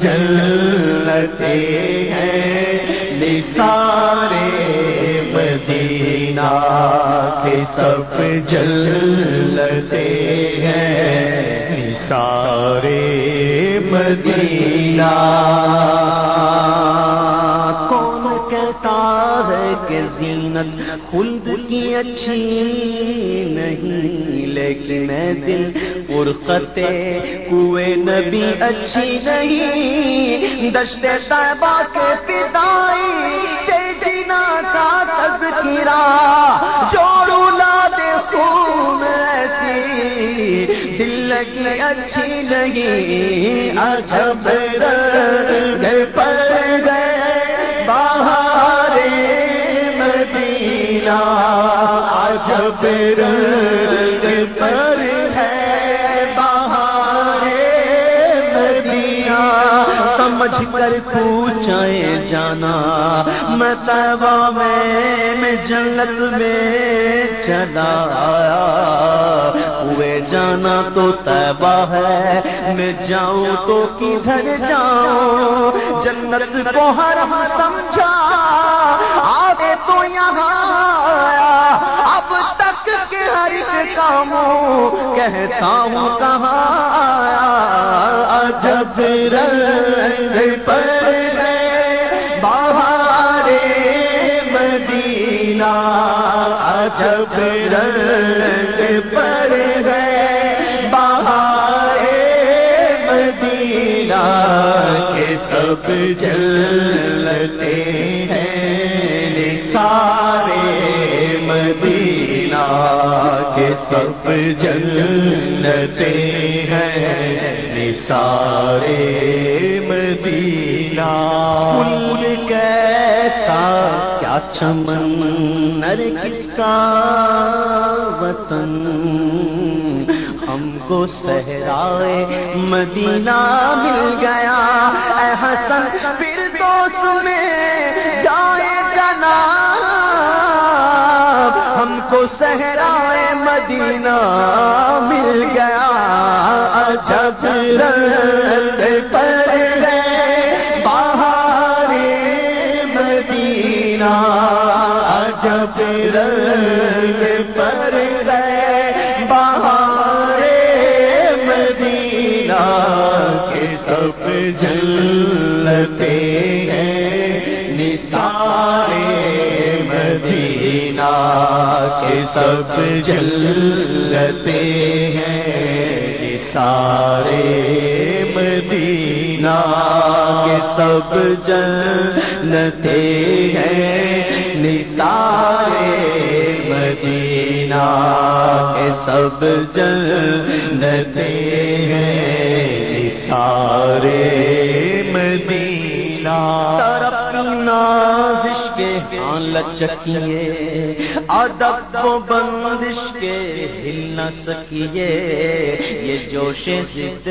جلتے ہیں نثارے مدینہ کے سب جلتے ہیں نثارے مدینہ۔ کون کہتا ہے کہ زینت خلد کی اچھی نہیں، لیکن میں دل فرقتے کوئے نبی اچھی نہیں، دشت صاحبہ کے پدائی سے جینا کا تذکرہ۔ جوڑو لا دے خون ایسی، دل لگی اچھی نہیں۔ عجب رنگ پر گئے، بہار مدینہ۔ عجب رنگ سمجھ کر پوچھائے جانا، میں تیبہ میں میں جنت میں چلا آیا۔ ہوئے جانا تو تیبہ ہے، میں جاؤں تو کدھر جاؤں؟ جنت کو حرم سمجھا، آگے تو یہاں کے ہر ایک کاموں کہتا ہوں کہاں آیا؟ عجب رنگ پر ہے بہار مدینہ عجب رنگ پر ہے بہار مدینہ کے سب جلتے ہیں سارے سب جلتے ہیں سارے مدینہ۔ پھول کیسا، کیا چمن ارے کس کا وطن؟ ہم کو صحرائے مدینہ مل گیا۔ اے حسن، پھر دوست میں جائے جنا ہم کو صحرائے مدینہ مل گیا عجب رنگ پر ہے بہار مدینہ عجب رنگ پر ہے بہار مدینہ، کے سب جلتے ہیں نثارے مدینہ کے سب جلتے ہیں سارے مدینہ کے سب جلتے ہیں نثارے مدینہ کے سب جلتے ہیں سارے مدینہ کے ہاں لچکیے، ادب و بندش کے ہل نہ سکیے۔ یہ جوش ضد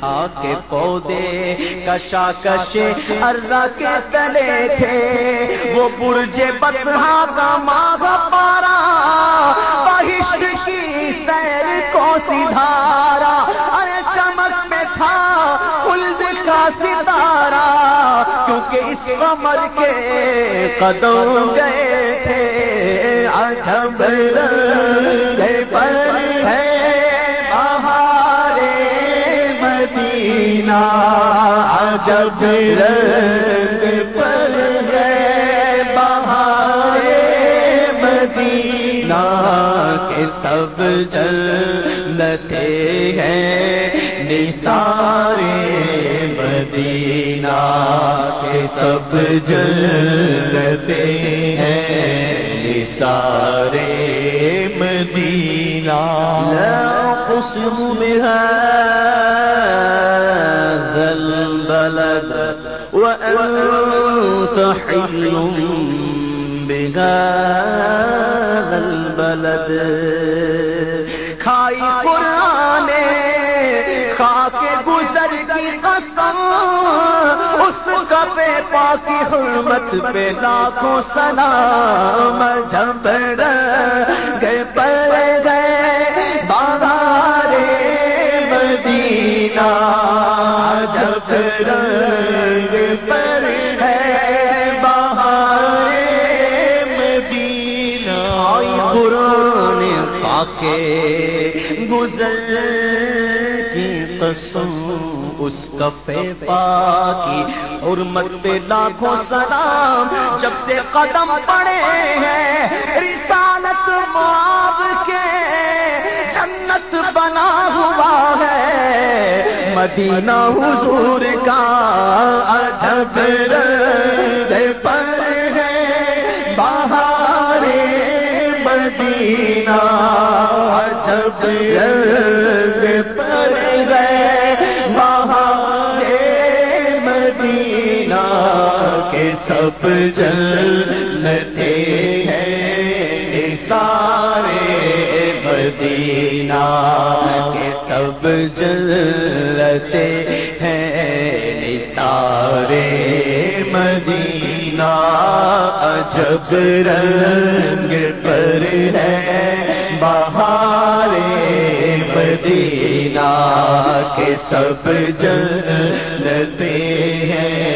تھا کے پودے کشا کشے ارا کے تلے تھے۔ وہ برج بدہا کا ماغ پارا، بہشت کی سیر کو سدھارا۔ ارے چمک میں تھا، خلد کا ستارہ کیونکہ اس عمر کے قدم گئے تھے۔ عجب رنگ پر ہے بہار مدینہ عجب رنگ پر ہے بہار مدینہ کے سب جلتے ہیں۔ نثارے مدینہ سب جلتے ہیں نثارے مدینہ۔ لا قسم بهذا البلد وأنت حل بهذا البلد۔ پہ پاکی حرمت پہ لاکھوں سلام جب گئے پر گئے بازار مدینہ۔ جب رنگ پر ہے بہار مدینہ۔ قرآن قسم، اس کفے پاکی، حرمت پہ لاکھوں سلام جب سے قدم پڑے ہیں، رسالت ماب کے جنت بنا ہوا ہے۔ مدینہ حضور کا عجب پر ہے، بہار مدینہ عجب سب جلتے ہیں سارے مدینہ کے سب جلتے ہیں سارے مدینہ عجب رنگ پر ہے بہار مدینہ کے سب جلتے ہیں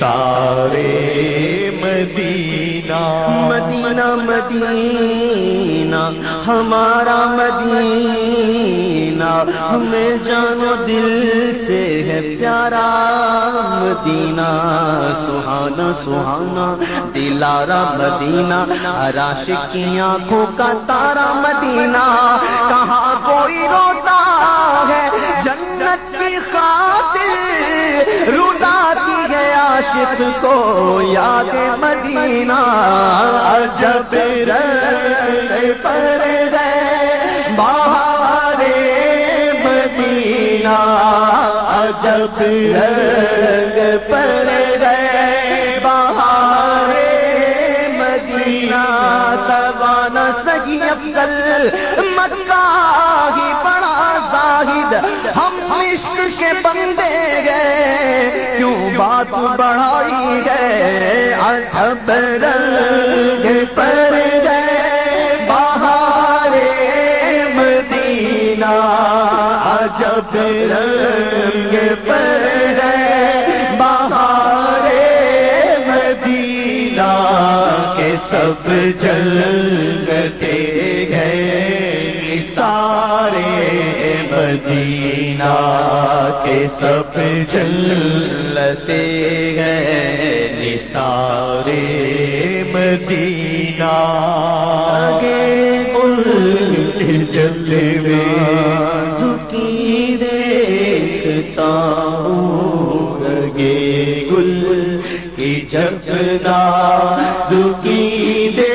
سارے مدینہ۔ مدینہ مدینہ، ہمارا مدینہ۔ ہمیں جانو دل سے ہے پیارا مدینہ۔ سہانا سہانا، دلارا مدینہ۔ راشق کی آنکھوں کا تارا مدینہ۔ کہاں کوئی روتا ہے؟ جنت کی خاطر رلاتی جس کو یاد مدینہ جب پر بہار مدینہ جب رنگ پر بندے گئے، کیوں بات بڑھائی گئے؟ عجب رنگ پر گئے، بہار مدینہ عجب رنگ پر گئے، بہار مدینہ کے سب جلتے مدینہ کے سب جلتے گئے سارے مدینہ۔ گے جلوے سکی دیکھتا ہوں۔ لگے گل کی جپنا دکی دیکھتا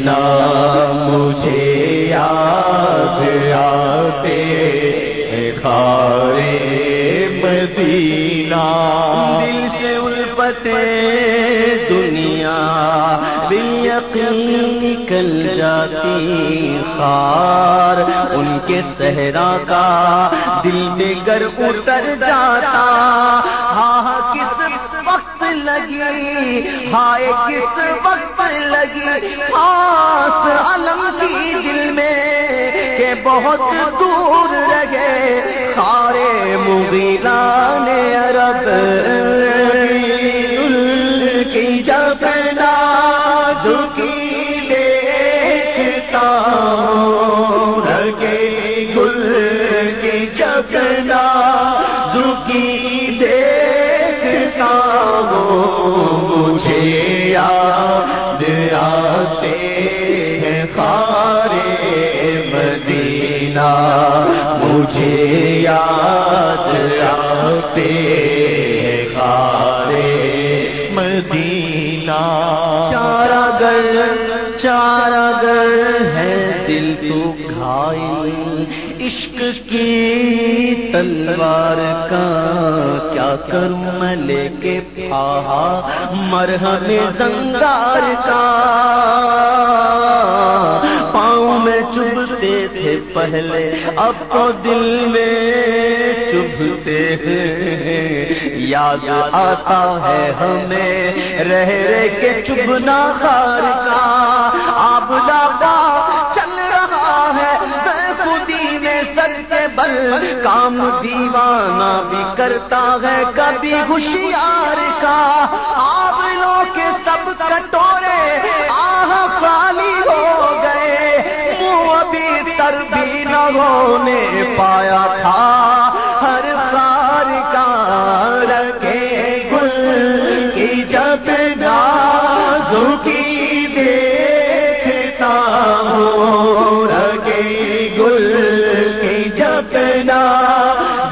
مدینہ مجھے یاد آتے ہیں سارے مدینہ۔ دل سے الفتے دنیا بے یقین نکل جاتی خار۔ ان کے صحرا کا دل میں گر اتر جاتا۔ ہاں, ہاں، کس لگی۔ ہائے، کس وقت لگی؟ خاص علم کی دل میں کہ بہت دور رہے۔ سارے مغیلان عرب کی جب نازکی آتے ہیں خارے مدینہ۔ چارا گر چارا گر ہے دل تو گھائل عشق کی تلوار کا کیا کروں میں لے کے پہا مرحم زنگار کا۔ چبھتے تھے پہلے، اب تو دل میں چبھتے ہیں۔ یاد آتا ہے ہمیں رہ رہ کے چبنا خار کا۔ آب لابا چل رہا ہے خودی میں سر بل۔ کام دیوانہ بھی کرتا ہے کبھی ہوشیار کا۔ آپ لوگ کے سب کٹورے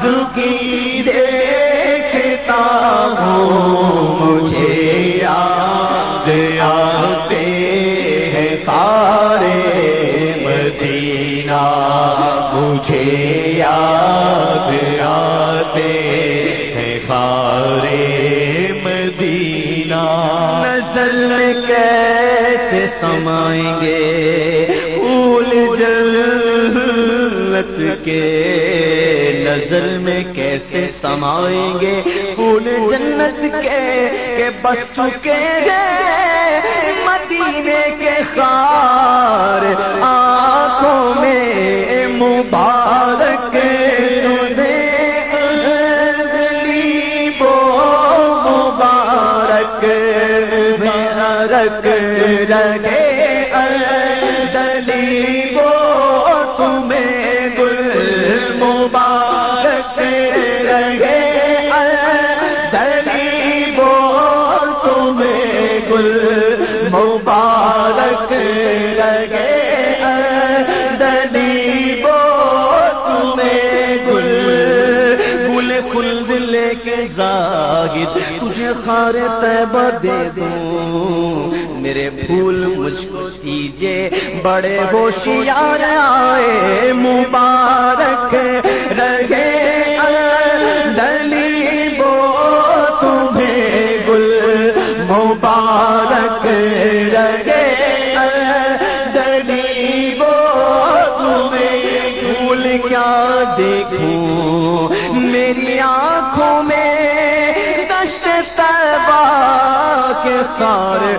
نازو کی دیکھتا ہوں، مجھے یاد آتے ہیں سارے مدینہ، مجھے یاد آتے ہیں سارے مدینہ۔ نظر کیسے سمائیں گے، پھول جلت کے نظر میں کیسے سمائیں گے؟ پھول جنت کے کہ بس چکے گئے مدینے کے خار، آنکھوں میں مبارک مبارک رک رگے کے زاہد تجھے خار طیبہ دے دوں۔ میرے پھول مجھ کو دیجے بڑے ہوشیار آئے، مبارک رہے۔ دلی بو تمہیں گل مبارک رہے۔ دلی بو تمہیں پھول کیا دیکھوں۔ سارے